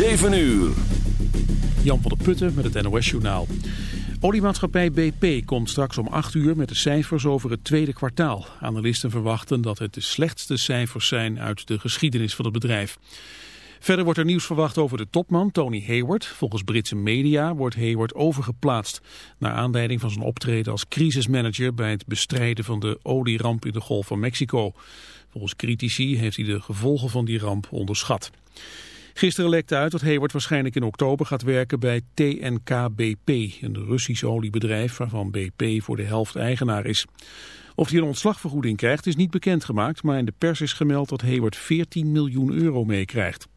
7 uur. Jan van der Putten met het NOS-journaal. Oliemaatschappij BP komt straks om 8 uur met de cijfers over het tweede kwartaal. Analisten verwachten dat het de slechtste cijfers zijn uit de geschiedenis van het bedrijf. Verder wordt er nieuws verwacht over de topman Tony Hayward. Volgens Britse media wordt Hayward overgeplaatst... naar aanleiding van zijn optreden als crisismanager... bij het bestrijden van de olieramp in de Golf van Mexico. Volgens critici heeft hij de gevolgen van die ramp onderschat. Gisteren lekte uit dat Hayward waarschijnlijk in oktober gaat werken bij TNK-BP, een Russisch oliebedrijf waarvan BP voor de helft eigenaar is. Of hij een ontslagvergoeding krijgt is niet bekendgemaakt, maar in de pers is gemeld dat Hayward 14 miljoen euro meekrijgt.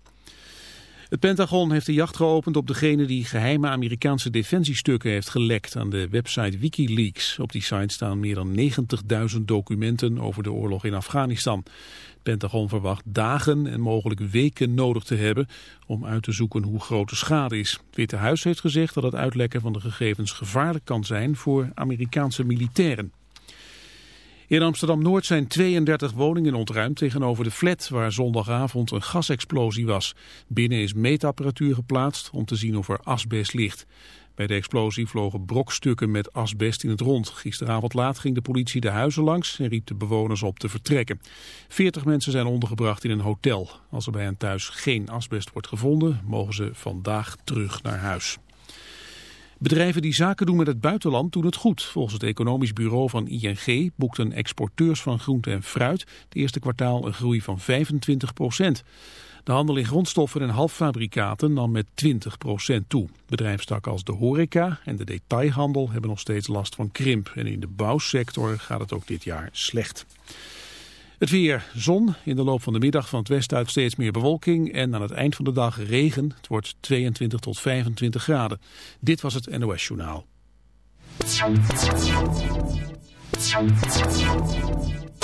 Het Pentagon heeft de jacht geopend op degene die geheime Amerikaanse defensiestukken heeft gelekt aan de website Wikileaks. Op die site staan meer dan 90.000 documenten over de oorlog in Afghanistan. Pentagon verwacht dagen en mogelijk weken nodig te hebben om uit te zoeken hoe groot de schade is. Het Witte Huis heeft gezegd dat het uitlekken van de gegevens gevaarlijk kan zijn voor Amerikaanse militairen. In Amsterdam-Noord zijn 32 woningen ontruimd tegenover de flat waar zondagavond een gasexplosie was. Binnen is meetapparatuur geplaatst om te zien of er asbest ligt. Bij de explosie vlogen brokstukken met asbest in het rond. Gisteravond laat ging de politie de huizen langs en riep de bewoners op te vertrekken. 40 mensen zijn ondergebracht in een hotel. Als er bij hen thuis geen asbest wordt gevonden, mogen ze vandaag terug naar huis. Bedrijven die zaken doen met het buitenland doen het goed. Volgens het economisch bureau van ING boekten exporteurs van groente en fruit het eerste kwartaal een groei van 25 procent. De handel in grondstoffen en halffabrikaten nam met 20 procent toe. Bedrijfstakken als de horeca en de detailhandel hebben nog steeds last van krimp. En in de bouwsector gaat het ook dit jaar slecht. Het weer, zon, in de loop van de middag van het westen uit steeds meer bewolking en aan het eind van de dag regen. Het wordt 22 tot 25 graden. Dit was het NOS Journaal.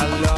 I love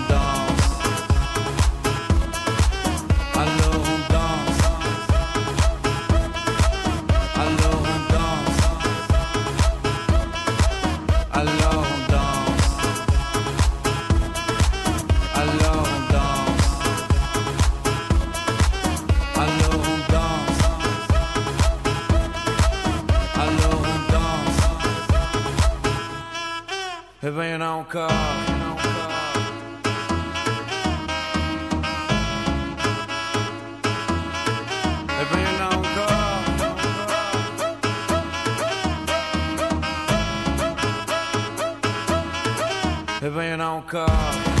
alors on danse. Et ben y en a encore. Et ben y y en a encore. Eh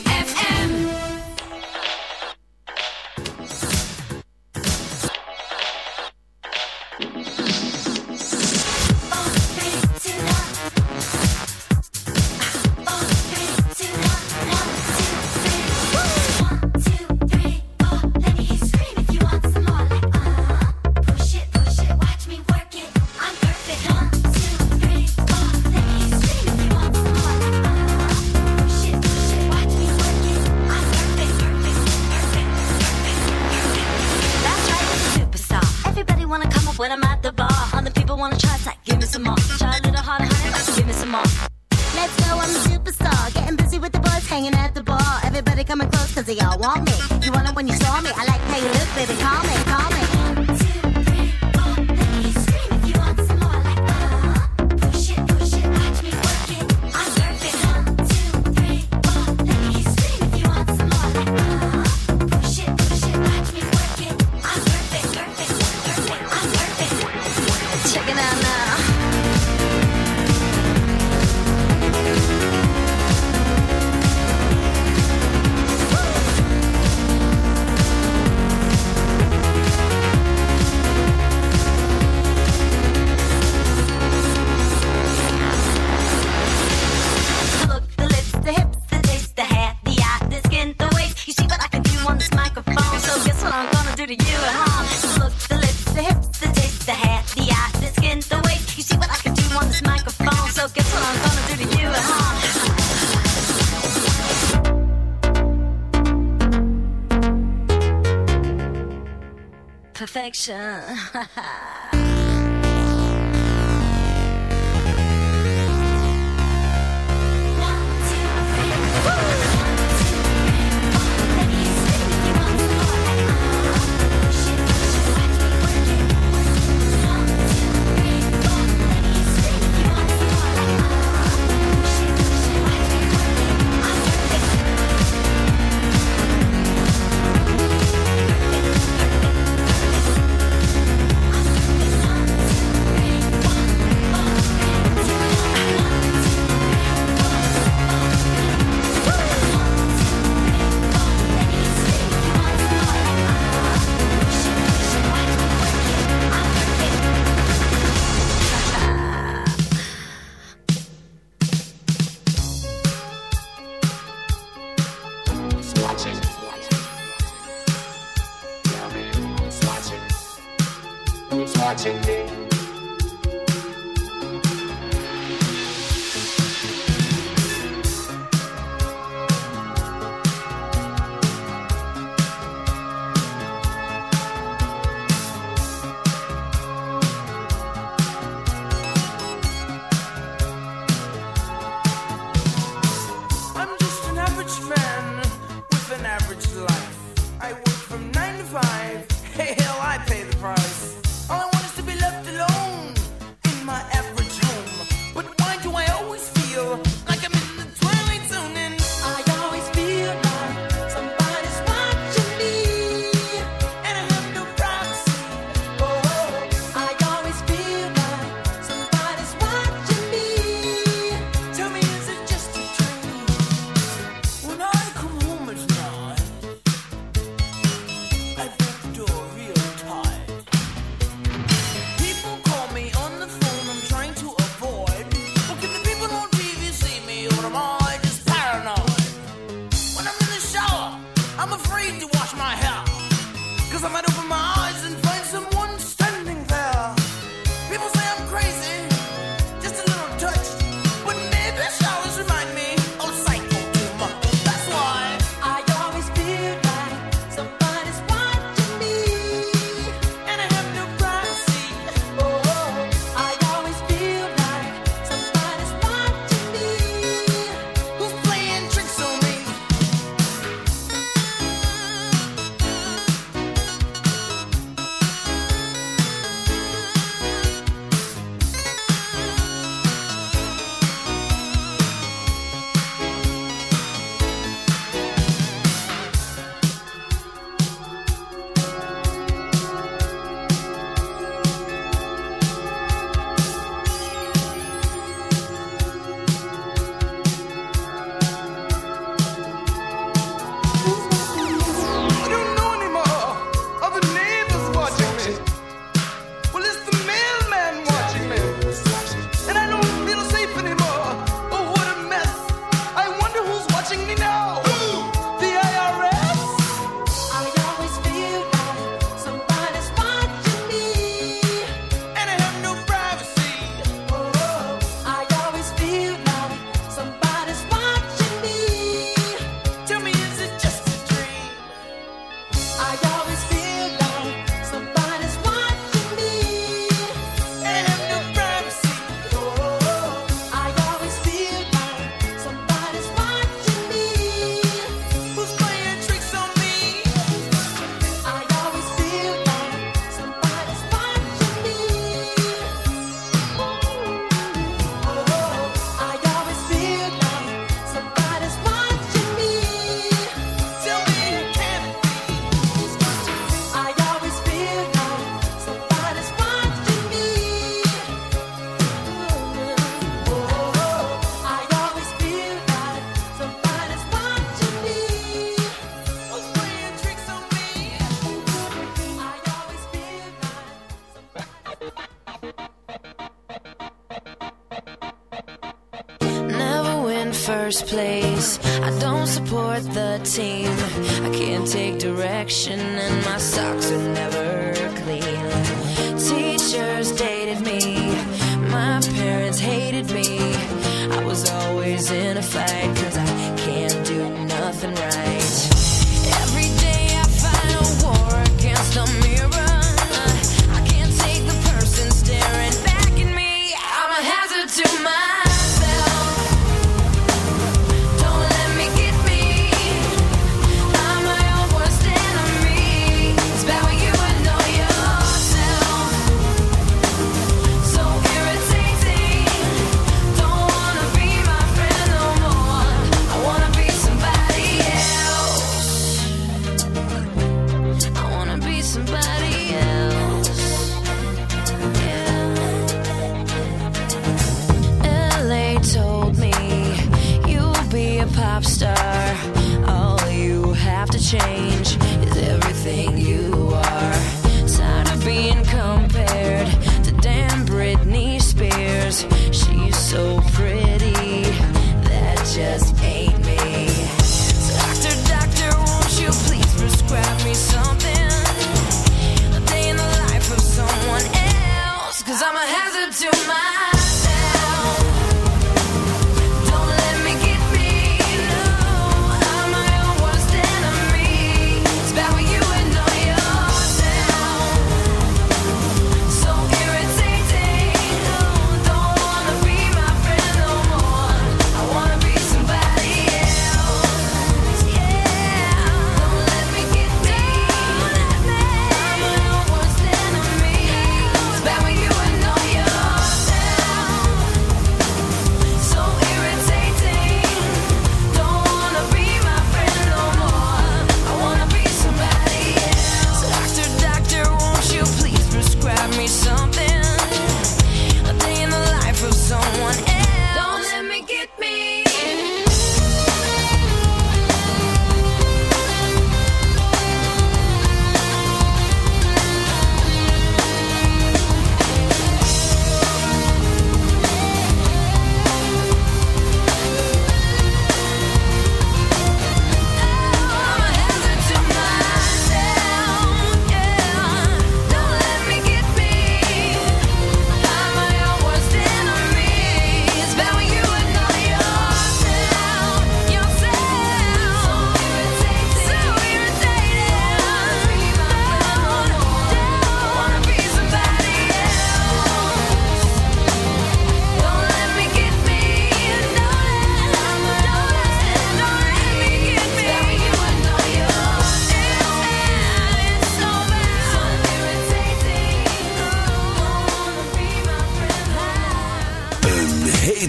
so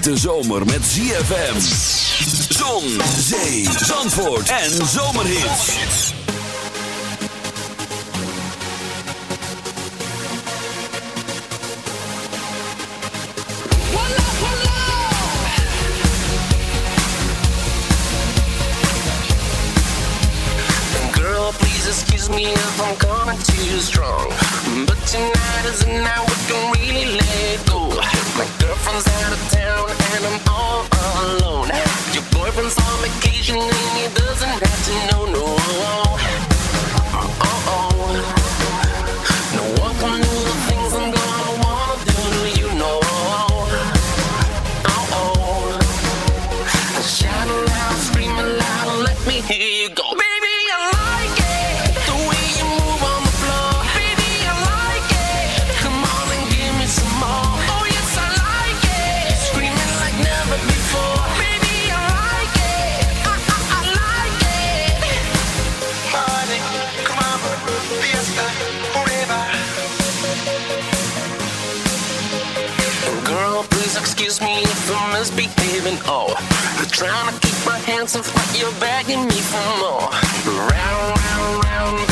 hete zomer met ZFM. Zon, zee, zandvoort en zomerhit. Girl, please excuse me if I'm coming too strong. But tonight is an night and I'm on. Trying to keep my hands off, but you're begging me for more. Round, round, round.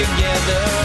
together.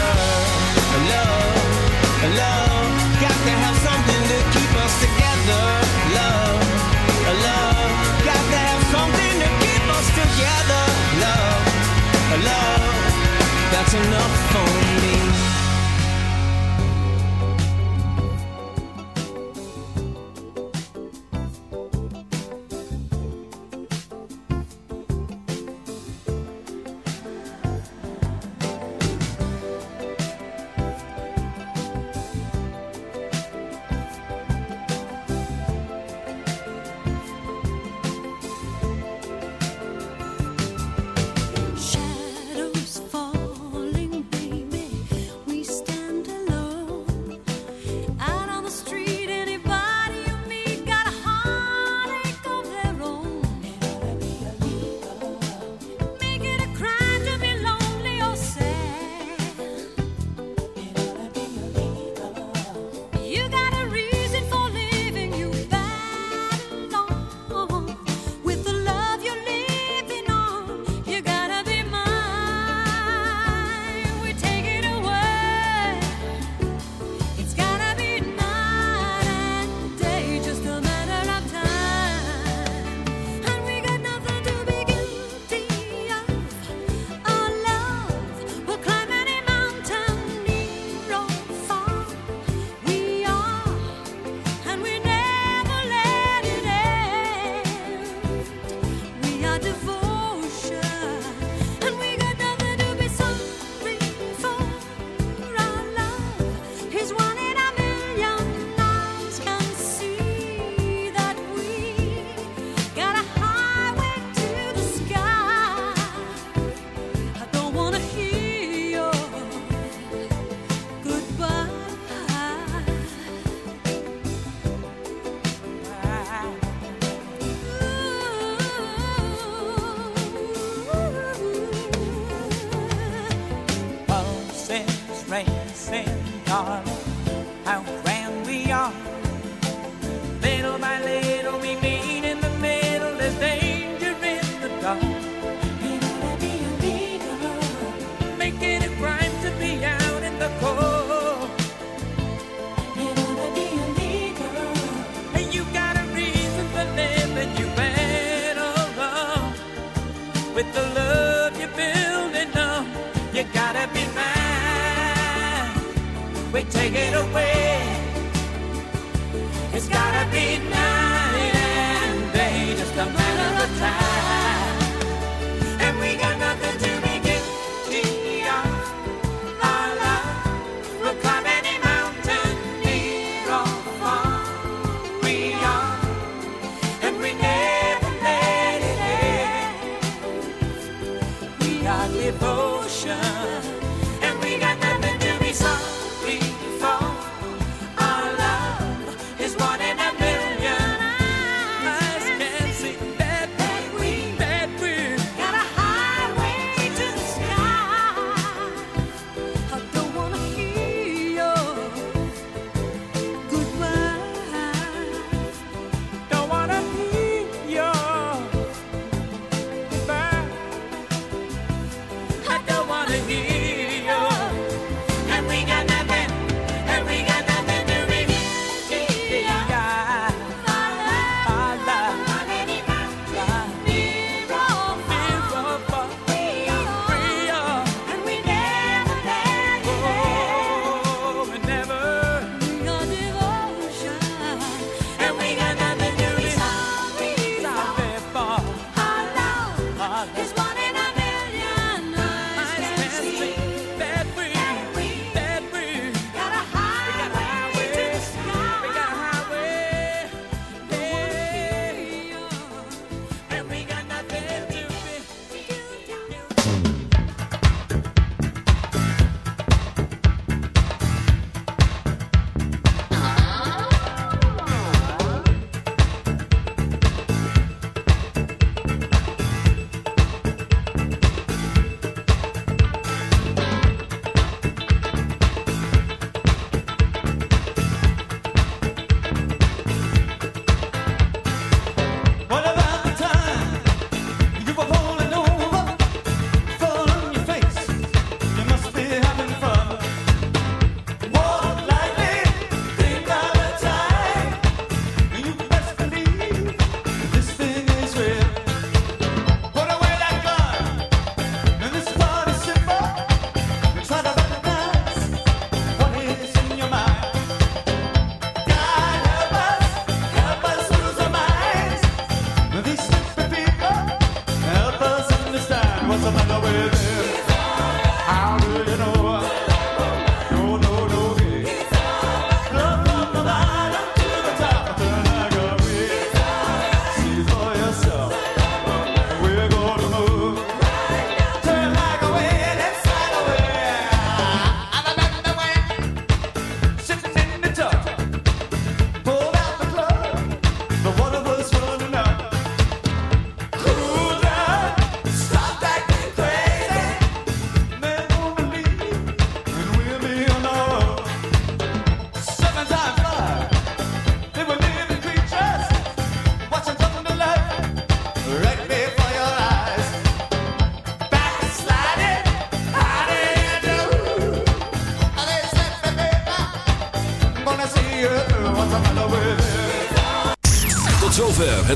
It's gotta be nine, and they just a matter of time.